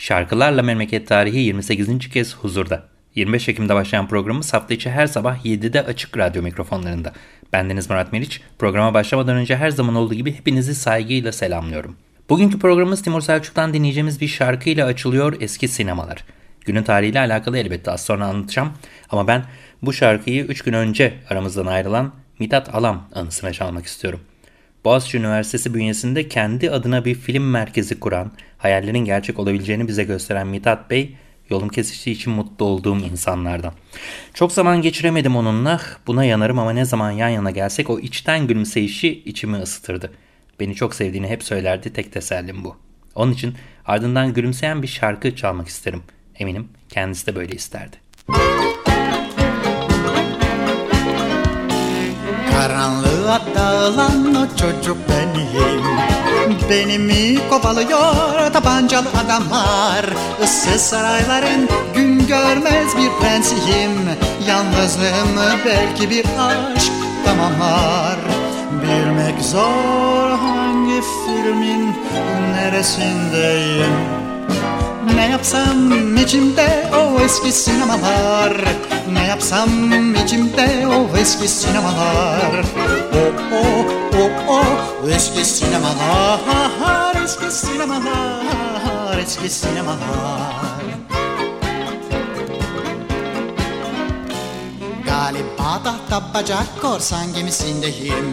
Şarkılarla Memleket Tarihi 28. kez huzurda. 25 Ekim'de başlayan programımız hafta içi her sabah 7'de açık radyo mikrofonlarında. Bendeniz Murat Meriç. Programa başlamadan önce her zaman olduğu gibi hepinizi saygıyla selamlıyorum. Bugünkü programımız Timur Selçuk'tan dinleyeceğimiz bir şarkıyla açılıyor eski sinemalar. Günün tarihiyle alakalı elbette az sonra anlatacağım. Ama ben bu şarkıyı 3 gün önce aramızdan ayrılan Mithat Alam anısına çalmak istiyorum. Boğaziçi Üniversitesi bünyesinde kendi adına bir film merkezi kuran, hayallerin gerçek olabileceğini bize gösteren Mithat Bey, yolum kesiştiği için mutlu olduğum insanlardan. Çok zaman geçiremedim onunla, buna yanarım ama ne zaman yan yana gelsek o içten gülümseyişi içimi ısıtırdı. Beni çok sevdiğini hep söylerdi, tek tesellim bu. Onun için ardından gülümseyen bir şarkı çalmak isterim. Eminim kendisi de böyle isterdi. Karanlığa dağılan o çocuk benim. Benimi kovalıyor tabancalı adamlar? Issız sarayların gün görmez bir prensiyim. Yalnızlığımı belki bir aşk tamamlar. Bilmek zor hangi filmin neresindeyim ne yapsam içimde o eski sinemalar? Ne yapsam içimde o eski sinemalar? O o o o eski sinemalar Eski sinemalar Eski sinemalar Galiba tahta bacak korsan gemisindeyim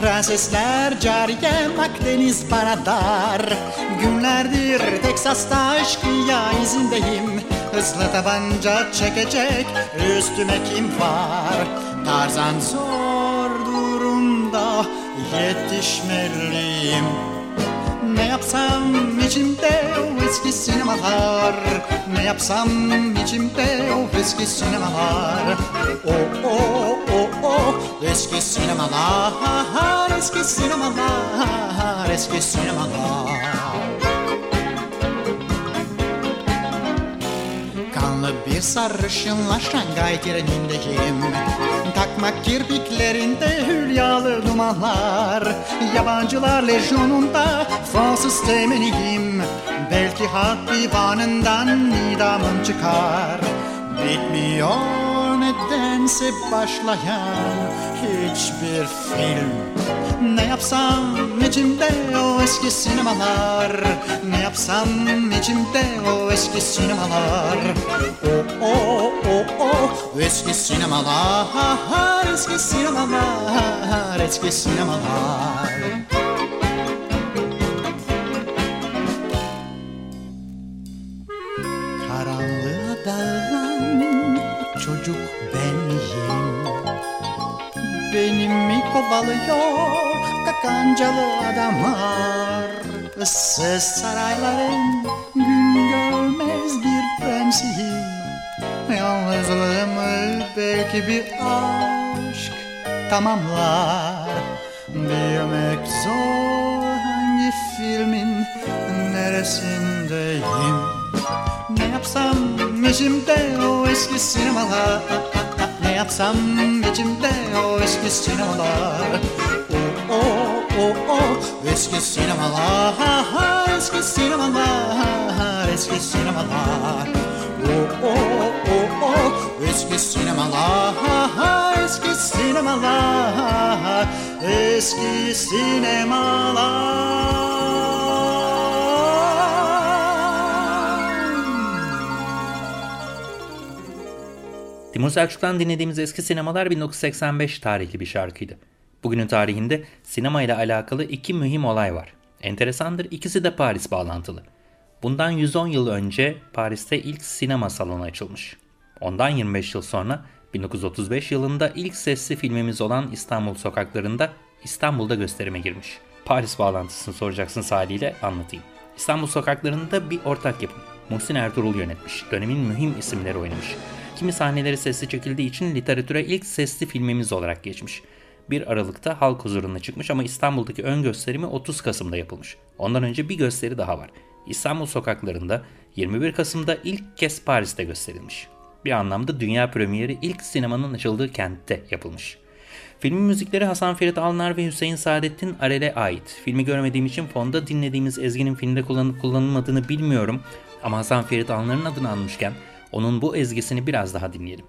Prensesler cariyem Akdeniz bana dar Günlerdir Teksas'ta aşkıya izindeyim. Hızlı tabanca çekecek üstüme kim var? Tarzan zor durumda yetişmeliyim ne yapsam içimde o eski sinemalar Ne yapsam içimde o eski sinemalar O o o o eski sinemalar Eski sinemalar Eski sinemalar Kanlı bir sarışınla Şangay trenindeyim Takmak kirpiklerinde hülyalı dumanlar. Yabancılar lejyonunda Fransız temeniyim. Belki halk divanından nidamım çıkar. Bitmiyor nedense başlayan hiçbir film. Ne yapsam içimde o eski sinemalar? Ne yapsam içimde o eski sinemalar? O o o o eski sinemalar. Eski sinemalar Eski sinemalar kovalıyor kakancalı adamlar. Issız sarayların gün görmez bir prensiyim Yalnızlığımı belki bir aşk tamamlar. Bilmek zor hangi filmin neresindeyim? Ne yapsam içimde o eski sinemalar Ne yapsam içimde o eski sinemalar? O o o eski sinemalar. Eski sinemalar Eski sinemalar. O o o o eski sinemalar. Eski sinemalar Eski sinemalar Timur Selçuk'tan dinlediğimiz eski sinemalar 1985 tarihli bir şarkıydı. Bugünün tarihinde sinema ile alakalı iki mühim olay var. Enteresandır ikisi de Paris bağlantılı. Bundan 110 yıl önce Paris'te ilk sinema salonu açılmış. Ondan 25 yıl sonra 1935 yılında ilk sesli filmimiz olan İstanbul sokaklarında İstanbul'da gösterime girmiş. Paris bağlantısını soracaksınız haliyle anlatayım. İstanbul sokaklarında bir ortak yapım. Muhsin Ertuğrul yönetmiş. Dönemin mühim isimleri oynamış. Kimi sahneleri sesli çekildiği için literatüre ilk sesli filmimiz olarak geçmiş. 1 Aralık'ta halk huzuruna çıkmış ama İstanbul'daki ön gösterimi 30 Kasım'da yapılmış. Ondan önce bir gösteri daha var. İstanbul sokaklarında 21 Kasım'da ilk kez Paris'te gösterilmiş. Bir anlamda dünya premieri ilk sinemanın açıldığı kentte yapılmış. Filmin müzikleri Hasan Ferit Alnar ve Hüseyin Saadettin Arel'e ait. Filmi görmediğim için fonda dinlediğimiz ezginin filmde kullanıp kullanılmadığını bilmiyorum. Ama Hasan Ferit Alnar'ın adını almışken onun bu ezgisini biraz daha dinleyelim.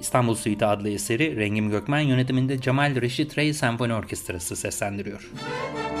İstanbul Suite adlı eseri Rengim Gökmen yönetiminde Cemal Reşit Rey Senfoni Orkestrası seslendiriyor. Müzik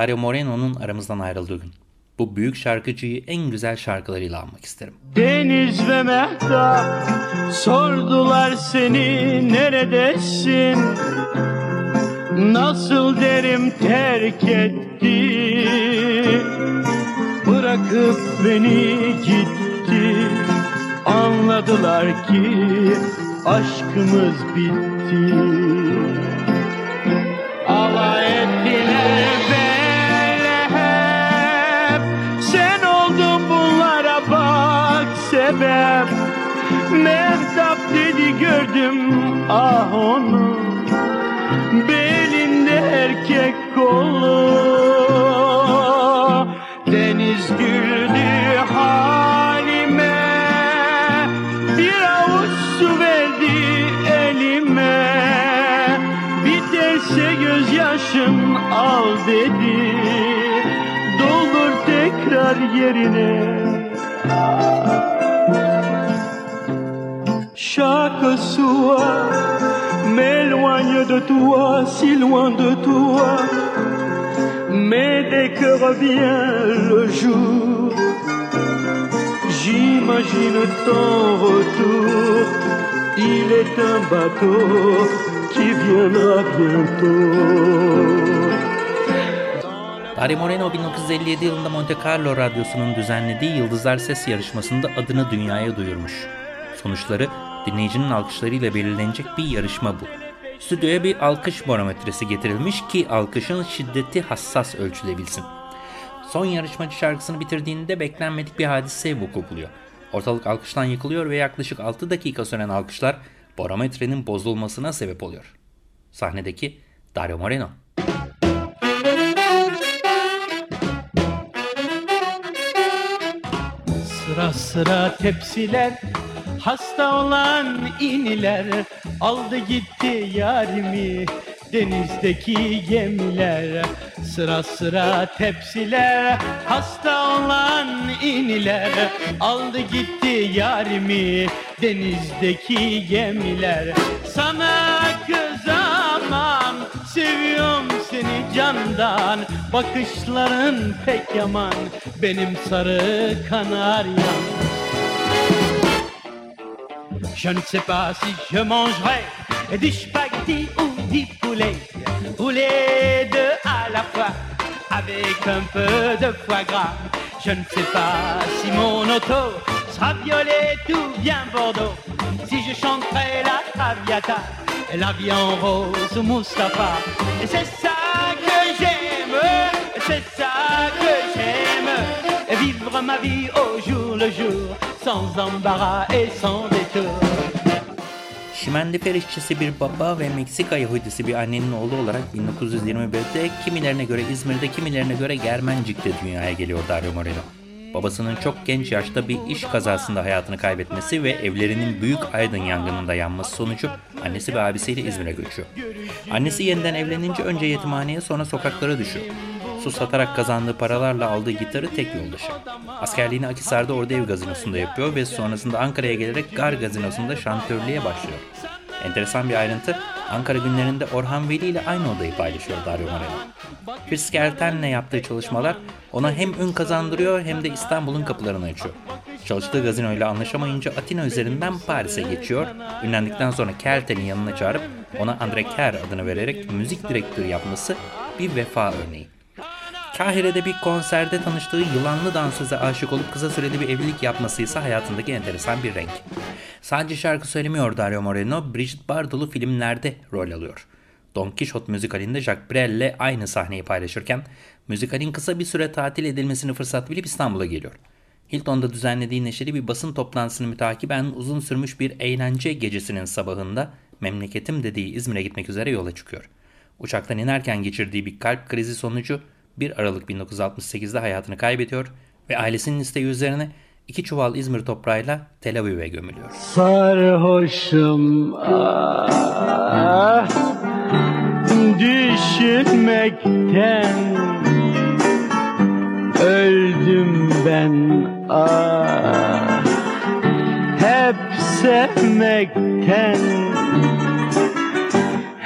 Dario Moreno'nun aramızdan ayrıldığı gün. Bu büyük şarkıcıyı en güzel şarkılarıyla anmak isterim. Deniz ve Mehtap sordular seni neredesin? Nasıl derim terk etti Bırakıp beni gitti Anladılar ki aşkımız bitti Mehtap dedi gördüm ah onu. Belinde erkek kolu. Deniz güldü halime. Bir avuç su verdi elime. Biterse gözyaşım al dedi. Doldur tekrar yerine Chaque soir m'éloigne de toi, si loin de toi. Mais dès que revient le jour, j'imagine ton retour. Il est un bateau qui viendra bientôt. Dario Moreno 1957 yılında Monte Carlo Radyosu'nun düzenlediği Yıldızlar Ses yarışmasında adını dünyaya duyurmuş. Sonuçları dinleyicinin alkışlarıyla belirlenecek bir yarışma bu. Stüdyoya bir alkış barometresi getirilmiş ki alkışın şiddeti hassas ölçülebilsin. Son yarışmacı şarkısını bitirdiğinde beklenmedik bir hadise vuku buluyor. Ortalık alkıştan yıkılıyor ve yaklaşık 6 dakika süren alkışlar barometrenin bozulmasına sebep oluyor. Sahnedeki Dario Moreno. Sıra sıra tepsiler Hasta olan iniler Aldı gitti yarimi Denizdeki gemiler. Sıra sıra tepsiler Hasta olan iniler Aldı gitti yarimi Denizdeki gemiler. Sana kızamam Seviyorum seni candan. Bakışların pek yaman Benim sarı kanaryam Je ne sais pas si je mangerai du spaghetti ou du poulet, ou deux à la fois, avec un peu de foie gras. Je ne sais pas si mon auto sera violette ou bien Bordeaux, si je chanterai la Traviata, la vie en rose ou Mustapha. Et c'est ça que j'aime, c'est ça que j'aime, vivre ma vie au jour le jour, sans embarras et sans détour. Şimendifer işçisi bir baba ve Meksika Yahudisi bir annenin oğlu olarak 1921'de kimilerine göre İzmir'de kimilerine göre Germencik'te dünyaya geliyor Dario Moreno. Babasının çok genç yaşta bir iş kazasında hayatını kaybetmesi ve evlerinin büyük aydın yangınında yanması sonucu annesi ve abisiyle İzmir'e göçüyor. Annesi yeniden evlenince önce yetimhaneye sonra sokaklara düşüyor. Su satarak kazandığı paralarla aldığı gitarı tek yoldaşı. Askerliğini Akisar'da orada ev gazinosunda yapıyor ve sonrasında Ankara'ya gelerek Gar gazinosunda şantörlüğe başlıyor. Enteresan bir ayrıntı, Ankara günlerinde Orhan Veli ile aynı odayı paylaşıyor Dario Moreno. Chris Gerten'le yaptığı çalışmalar ona hem ün kazandırıyor hem de İstanbul'un kapılarını açıyor. Çalıştığı gazinoyla anlaşamayınca Atina üzerinden Paris'e geçiyor. Ünlendikten sonra Kerten'in yanına çağırıp ona Andre Ker adını vererek müzik direktörü yapması bir vefa örneği. Kahire'de bir konserde tanıştığı yılanlı dansöze aşık olup kısa süreli bir evlilik yapması ise hayatındaki enteresan bir renk. Sadece şarkı söylemiyor Dario Moreno, Brigitte Bardot'lu filmlerde rol alıyor. Don Quixote müzikalinde Jacques Brel ile aynı sahneyi paylaşırken müzikalin kısa bir süre tatil edilmesini fırsat bilip İstanbul'a geliyor. Hilton'da düzenlediği neşeli bir basın toplantısını mütakiben uzun sürmüş bir eğlence gecesinin sabahında memleketim dediği İzmir'e gitmek üzere yola çıkıyor. Uçaktan inerken geçirdiği bir kalp krizi sonucu 1 Aralık 1968'de hayatını kaybediyor ve ailesinin isteği üzerine iki çuval İzmir toprağıyla Tel Aviv'e gömülüyor. Sarhoşum ah, düşünmekten öldüm ben ah, hep sevmekten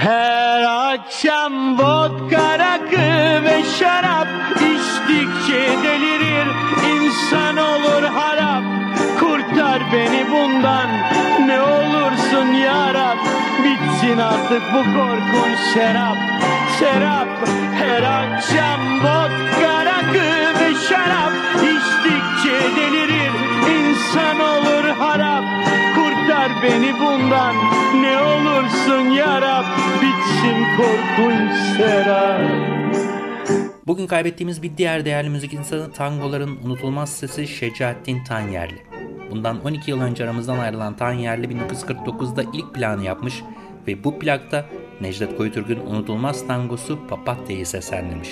her akşam vodka rakı ve şarap. İçtikçe delirir insan olur harap. Kurtar beni bundan ne olursun ya Rab bitsin artık bu korkunç serap serap her akşam beni bundan ne olursun ya Rab bitsin korkunç serap Bugün kaybettiğimiz bir diğer değerli müzik insanı tangoların unutulmaz sesi Şecaettin Tanyerli. Bundan 12 yıl önce aramızdan ayrılan Tan Yerli 1949'da ilk planı yapmış ve bu plakta Necdet Koyutürk'ün unutulmaz tangosu Papatya'yı seslendirmiş.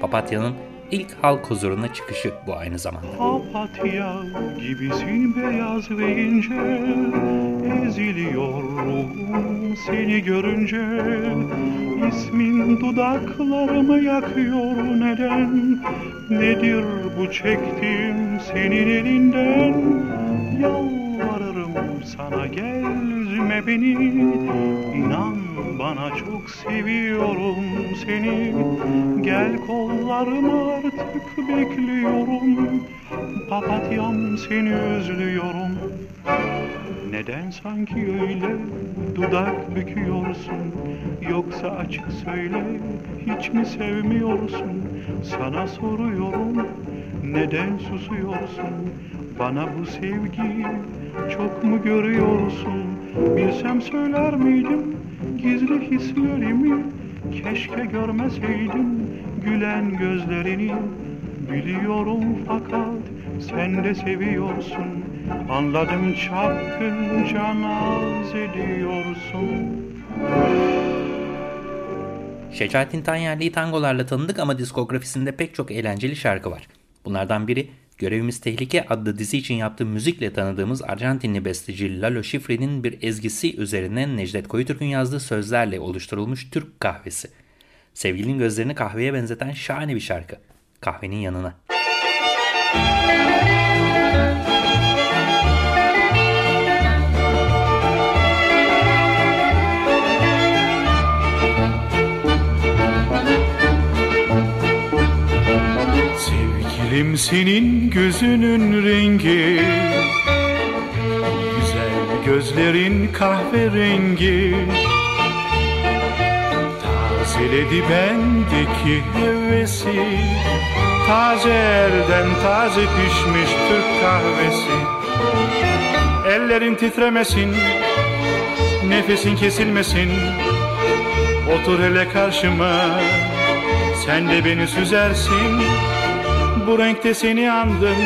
Papatya'nın ilk halk huzuruna çıkışı bu aynı zamanda. Papatya gibisin beyaz ve ince Eziliyorum seni görünce. İsmin dudaklarımı yakıyor neden? Nedir bu çektiğim senin elinden? Yalvarırım sana gel üzme beni. İnan bana çok seviyorum seni. Gel kollarıma artık bekliyorum. Papatyam seni özlüyorum. Neden sanki öyle dudak büküyorsun? Yoksa açık söyle hiç mi sevmiyorsun? Sana soruyorum neden susuyorsun? Bana bu sevgiyi çok mu görüyorsun? Bilsem söyler miydim? Gizli hislerimi Keşke görmeseydim. Gülen gözlerini Biliyorum fakat sen de seviyorsun. Anladım çapkınca naz ediyorsun. Şecaettin Tanyerli'yi tangolarla tanıdık ama diskografisinde pek çok eğlenceli şarkı var. Bunlardan biri Görevimiz Tehlike adlı dizi için yaptığı müzikle tanıdığımız Arjantinli besteci Lalo Schifrin'in bir ezgisi üzerine Necdet Koyutürk'ün yazdığı sözlerle oluşturulmuş Türk kahvesi. Sevgilinin gözlerini kahveye benzeten şahane bir şarkı. Kahvenin yanına. Senin gözünün rengi Güzel gözlerin kahverengi. Tazeledi bendeki hevesi Taze elden taze pişmiş Türk kahvesi. Ellerin titremesin Nefesin kesilmesin. Otur hele karşıma Sen de beni süzersin Bu renkte seni andım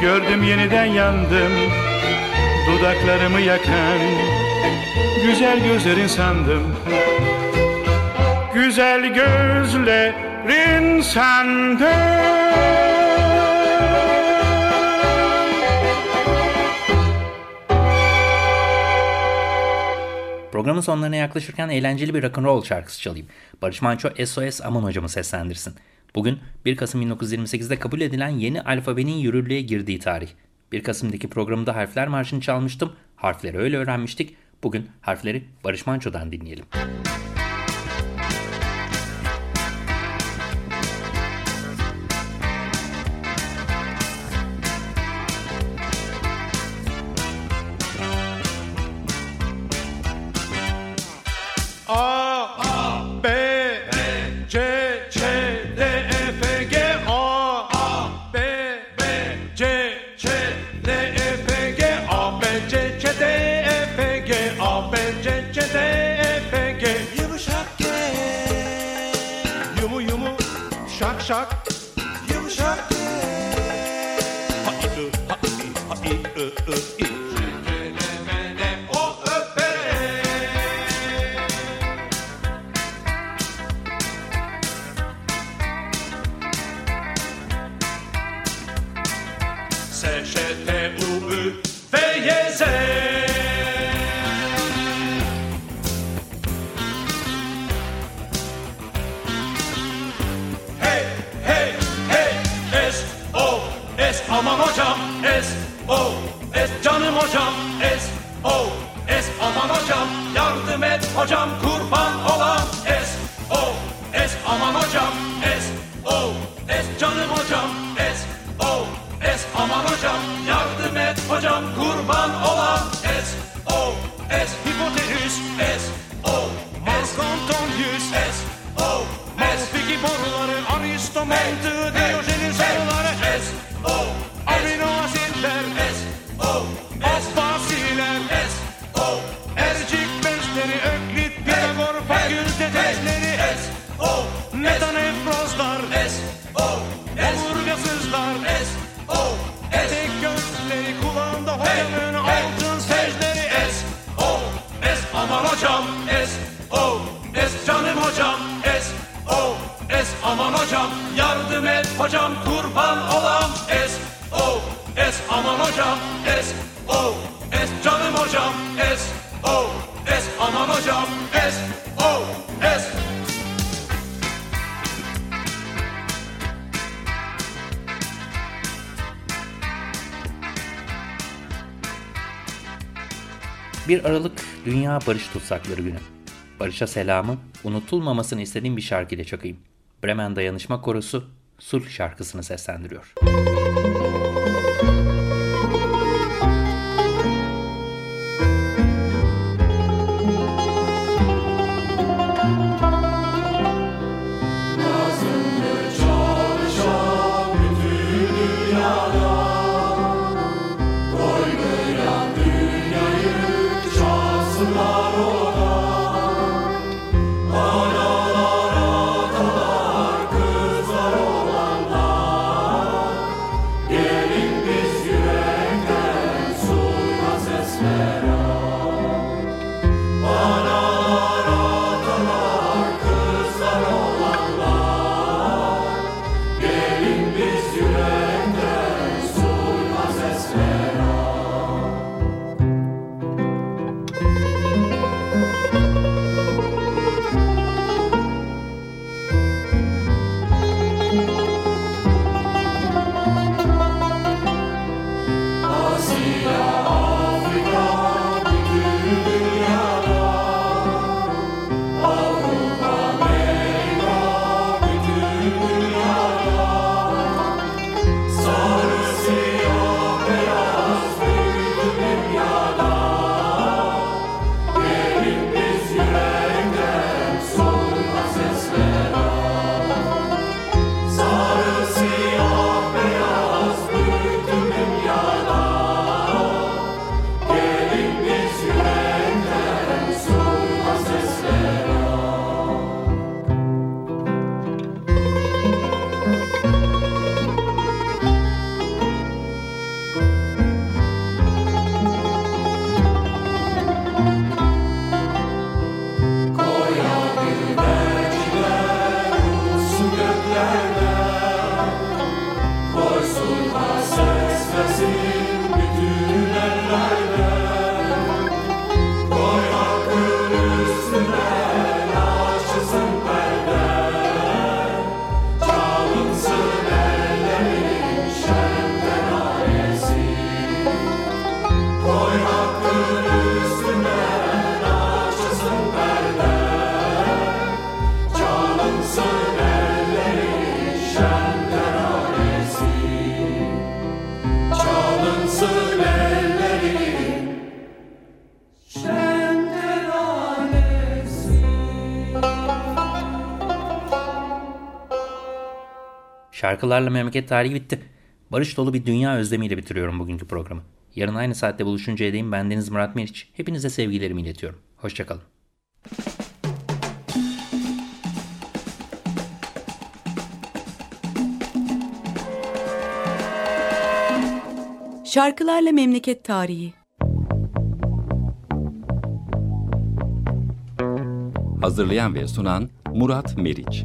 Gördüm yeniden yandım Dudaklarımı yakan Güzel gözlerin sandım Güzel gözlerin sandım Programın sonlarına yaklaşırken eğlenceli bir rock'n'roll şarkısı çalayım. Barış Manço SOS Aman hocamı seslendirsin. Bugün 1 Kasım 1928'de kabul edilen yeni alfabenin yürürlüğe girdiği tarih. 1 Kasım'daki programda harfler marşını çalmıştım. Harfleri öyle öğrenmiştik. Bugün harfleri Barış Manço'dan dinleyelim. A, Barış Tutsakları Günü. Barış'a selamı, unutulmamasını istediğim bir şarkı ile çakayım. Bremen Dayanışma Korosu, Sulh şarkısını seslendiriyor. Şarkılarla memleket tarihi bitti. Barış dolu bir dünya özlemiyle bitiriyorum bugünkü programı. Yarın aynı saatte buluşuncaya değin ben Deniz Murat Meriç. Hepinize sevgilerimi iletiyorum. Hoşçakalın. Şarkılarla Memleket Tarihi Hazırlayan ve sunan Murat Meriç